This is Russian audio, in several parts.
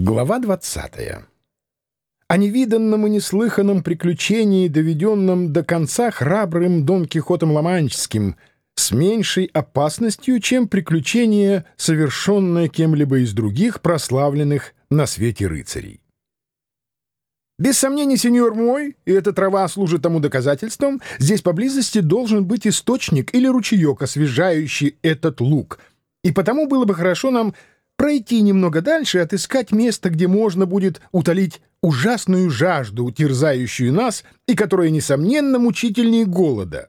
Глава 20. О невиданном и неслыханном приключении, доведенном до конца храбрым Дон Кихотом Ломанческим, с меньшей опасностью, чем приключение, совершенное кем-либо из других прославленных на свете рыцарей. Без сомнений, сеньор мой, и эта трава служит тому доказательством, здесь поблизости должен быть источник или ручеек, освежающий этот луг, и потому было бы хорошо нам пройти немного дальше и отыскать место, где можно будет утолить ужасную жажду, терзающую нас, и которая, несомненно, мучительнее голода.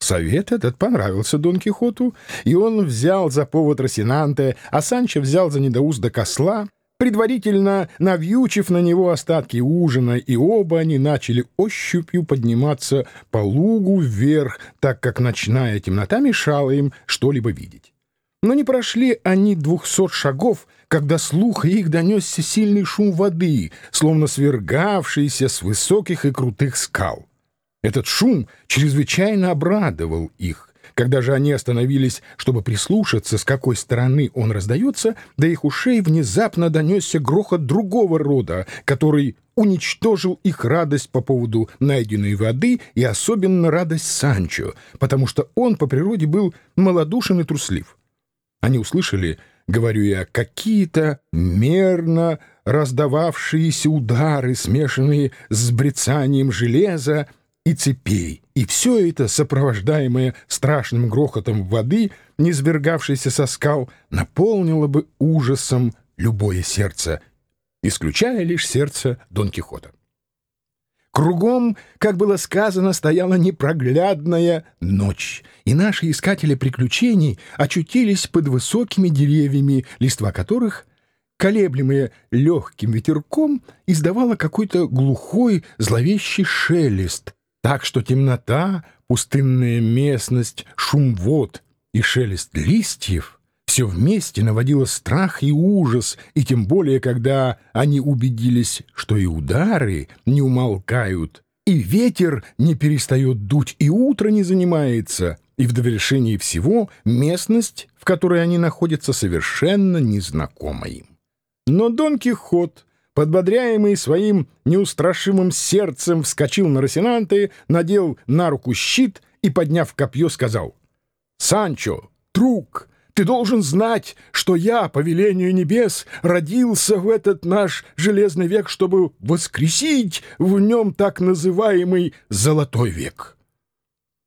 Совет этот понравился Дон Кихоту, и он взял за повод Росинанте, а Санчо взял за недоузда косла, предварительно навьючив на него остатки ужина, и оба они начали ощупью подниматься по лугу вверх, так как ночная темнота мешала им что-либо видеть. Но не прошли они двухсот шагов, когда слух их донесся сильный шум воды, словно свергавшийся с высоких и крутых скал. Этот шум чрезвычайно обрадовал их. Когда же они остановились, чтобы прислушаться, с какой стороны он раздается, до их ушей внезапно донесся грохот другого рода, который уничтожил их радость по поводу найденной воды и особенно радость Санчо, потому что он по природе был малодушен и труслив. Они услышали, говорю я, какие-то мерно раздававшиеся удары, смешанные с брецанием железа и цепей, и все это, сопровождаемое страшным грохотом воды, низвергавшейся со скал, наполнило бы ужасом любое сердце, исключая лишь сердце Дон Кихота. Кругом, как было сказано, стояла непроглядная ночь, и наши искатели приключений очутились под высокими деревьями, листва которых, колеблемые легким ветерком, издавала какой-то глухой зловещий шелест, так что темнота, пустынная местность, шум вод и шелест листьев — все вместе наводило страх и ужас, и тем более, когда они убедились, что и удары не умолкают, и ветер не перестает дуть, и утро не занимается, и в довершении всего местность, в которой они находятся, совершенно незнакома им. Но Дон Кихот, подбодряемый своим неустрашимым сердцем, вскочил на Росинанте, надел на руку щит и, подняв копье, сказал «Санчо, друг!» Ты должен знать, что я, по велению небес, родился в этот наш железный век, чтобы воскресить в нем так называемый «золотой век».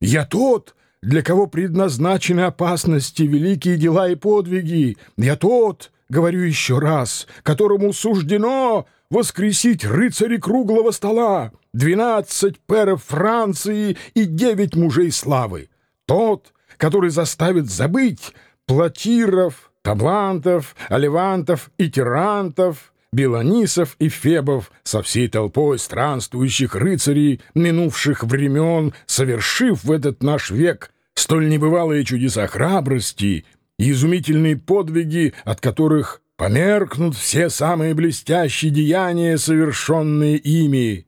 Я тот, для кого предназначены опасности, великие дела и подвиги. Я тот, говорю еще раз, которому суждено воскресить рыцари круглого стола, двенадцать перов Франции и девять мужей славы. Тот, который заставит забыть платиров, таблантов, оливантов и тирантов, белонисов и фебов со всей толпой странствующих рыцарей минувших времен, совершив в этот наш век столь небывалые чудеса храбрости и изумительные подвиги, от которых померкнут все самые блестящие деяния, совершенные ими.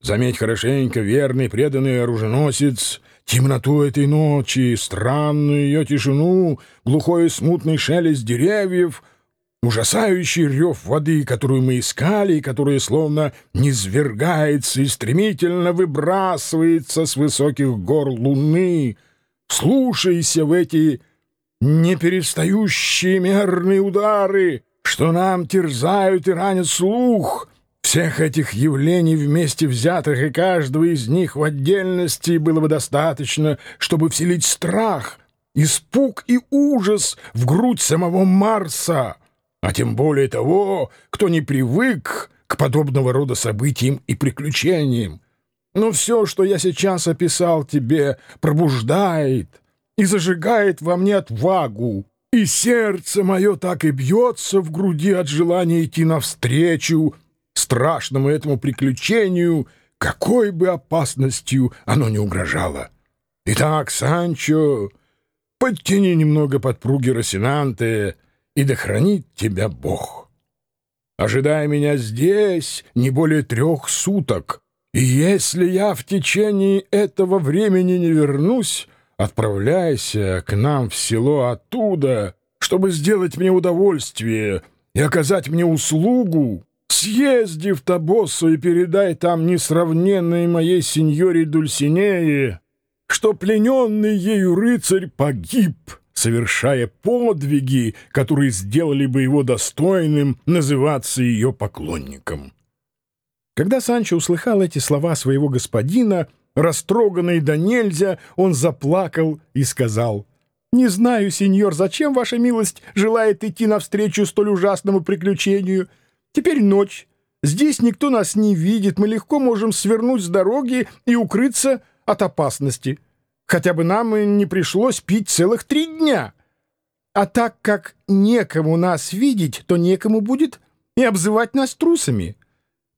Заметь хорошенько, верный преданный оруженосец — Темноту этой ночи, странную ее тишину, глухой и смутный шелест деревьев, ужасающий рев воды, которую мы искали, и которая словно низвергается и стремительно выбрасывается с высоких гор луны. Слушайся в эти неперестающие мерные удары, что нам терзают и ранят слух — всех этих явлений вместе взятых и каждого из них в отдельности было бы достаточно, чтобы вселить страх, испуг и ужас в грудь самого Марса, а тем более того, кто не привык к подобного рода событиям и приключениям. Но все, что я сейчас описал тебе, пробуждает и зажигает во мне отвагу, и сердце мое так и бьется в груди от желания идти навстречу страшному этому приключению, какой бы опасностью оно ни угрожало. Итак, Санчо, подтяни немного подпруги Росинанте, и да хранит тебя Бог. Ожидай меня здесь не более трех суток, и если я в течение этого времени не вернусь, отправляйся к нам в село оттуда, чтобы сделать мне удовольствие — и оказать мне услугу, съезди в Табоссу и передай там несравненной моей сеньоре Дульсинее, что плененный ею рыцарь погиб, совершая подвиги, которые сделали бы его достойным называться ее поклонником». Когда Санчо услыхал эти слова своего господина, растроганный до нельзя, он заплакал и сказал, «Не знаю, сеньор, зачем ваша милость желает идти навстречу столь ужасному приключению? Теперь ночь, здесь никто нас не видит, мы легко можем свернуть с дороги и укрыться от опасности. Хотя бы нам и не пришлось пить целых три дня. А так как некому нас видеть, то некому будет и обзывать нас трусами».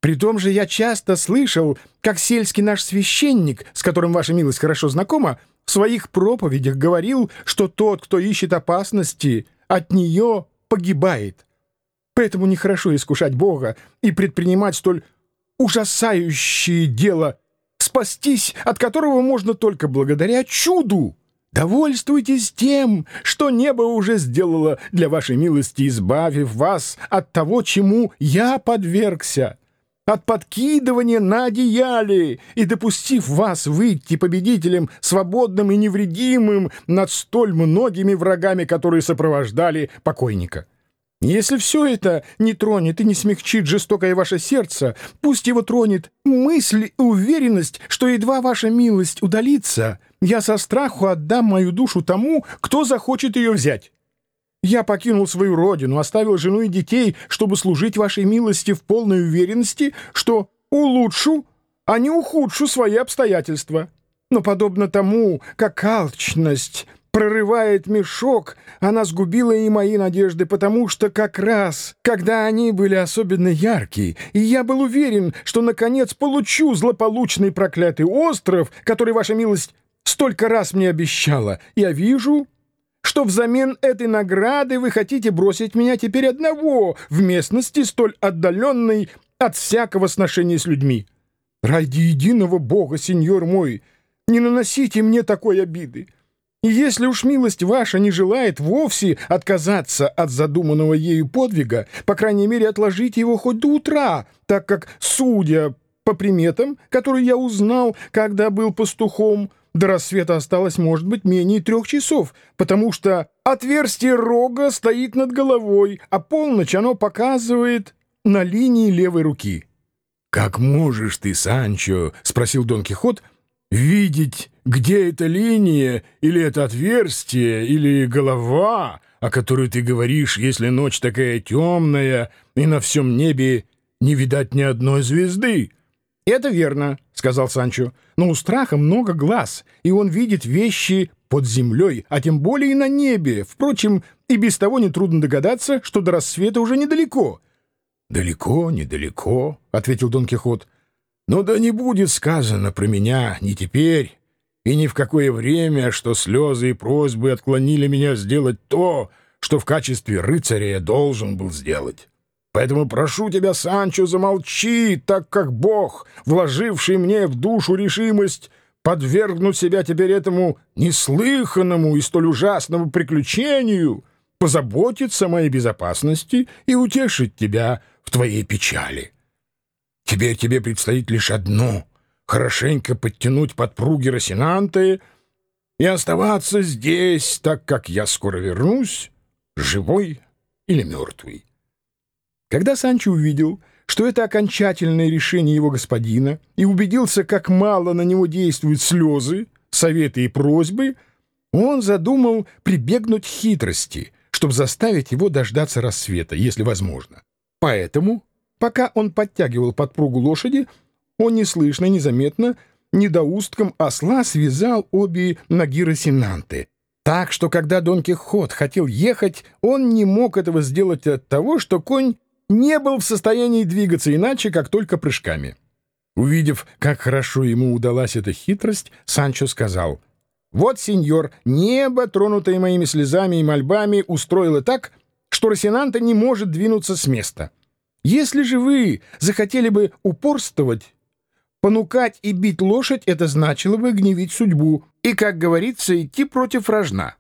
При том же я часто слышал, как сельский наш священник, с которым ваша милость хорошо знакома, в своих проповедях говорил, что тот, кто ищет опасности, от нее погибает. Поэтому нехорошо искушать Бога и предпринимать столь ужасающее дело, спастись от которого можно только благодаря чуду. Довольствуйтесь тем, что небо уже сделало для вашей милости, избавив вас от того, чему я подвергся» от подкидывания на одеяле и допустив вас выйти победителем, свободным и невредимым над столь многими врагами, которые сопровождали покойника. Если все это не тронет и не смягчит жестокое ваше сердце, пусть его тронет мысль и уверенность, что едва ваша милость удалится, я со страху отдам мою душу тому, кто захочет ее взять. Я покинул свою родину, оставил жену и детей, чтобы служить вашей милости в полной уверенности, что улучшу, а не ухудшу свои обстоятельства. Но подобно тому, как алчность прорывает мешок, она сгубила и мои надежды, потому что как раз, когда они были особенно яркие, и я был уверен, что, наконец, получу злополучный проклятый остров, который ваша милость столько раз мне обещала, я вижу что взамен этой награды вы хотите бросить меня теперь одного в местности столь отдаленной от всякого сношения с людьми. Ради единого Бога, сеньор мой, не наносите мне такой обиды. Если уж милость ваша не желает вовсе отказаться от задуманного ею подвига, по крайней мере, отложите его хоть до утра, так как, судя по приметам, которые я узнал, когда был пастухом, до рассвета осталось, может быть, менее трех часов, потому что отверстие рога стоит над головой, а полночь оно показывает на линии левой руки. «Как можешь ты, Санчо, — спросил Дон Кихот, — видеть, где эта линия, или это отверстие, или голова, о которой ты говоришь, если ночь такая темная, и на всем небе не видать ни одной звезды?» «Это верно», — сказал Санчо, — «но у страха много глаз, и он видит вещи под землей, а тем более и на небе. Впрочем, и без того нетрудно догадаться, что до рассвета уже недалеко». «Далеко, недалеко», — ответил Дон Кихот. «Но да не будет сказано про меня ни теперь и ни в какое время, что слезы и просьбы отклонили меня сделать то, что в качестве рыцаря я должен был сделать». Поэтому прошу тебя, Санчо, замолчи, так как Бог, вложивший мне в душу решимость подвергнуть себя теперь этому неслыханному и столь ужасному приключению, позаботится о моей безопасности и утешит тебя в твоей печали. Теперь тебе предстоит лишь одно — хорошенько подтянуть подпруги Росинанты и оставаться здесь, так как я скоро вернусь, живой или мертвый. Когда Санчо увидел, что это окончательное решение его господина, и убедился, как мало на него действуют слезы, советы и просьбы, он задумал прибегнуть хитрости, чтобы заставить его дождаться рассвета, если возможно. Поэтому, пока он подтягивал подпругу лошади, он неслышно, незаметно, недоустком осла связал обе ноги Росинанты, так что, когда Дон Кихот хотел ехать, он не мог этого сделать от того, что конь не был в состоянии двигаться иначе, как только прыжками. Увидев, как хорошо ему удалась эта хитрость, Санчо сказал, «Вот, сеньор, небо, тронутое моими слезами и мольбами, устроило так, что Росинанта не может двинуться с места. Если же вы захотели бы упорствовать, понукать и бить лошадь, это значило бы гневить судьбу и, как говорится, идти против рожна.